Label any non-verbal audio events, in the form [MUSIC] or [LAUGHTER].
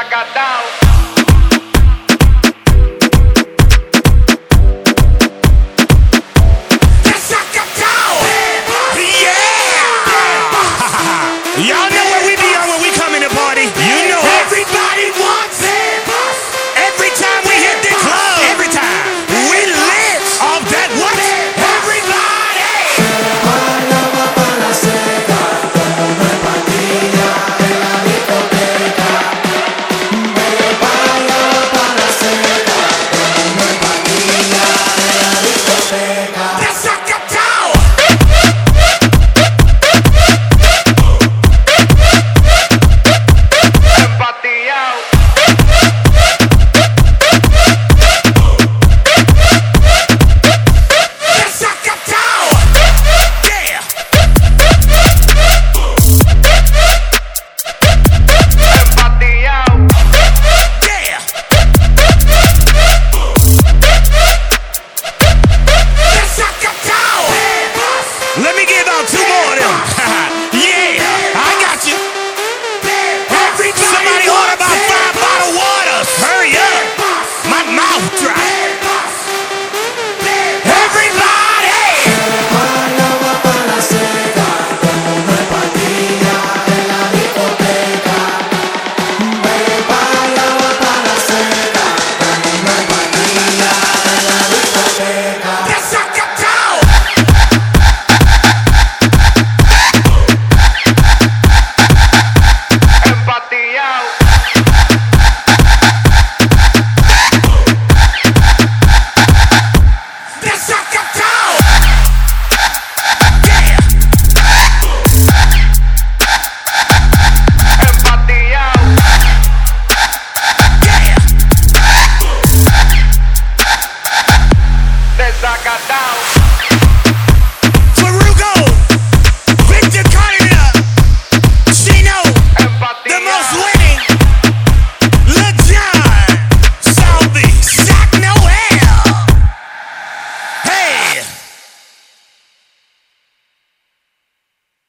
I got down. Two more [LAUGHS] yeah.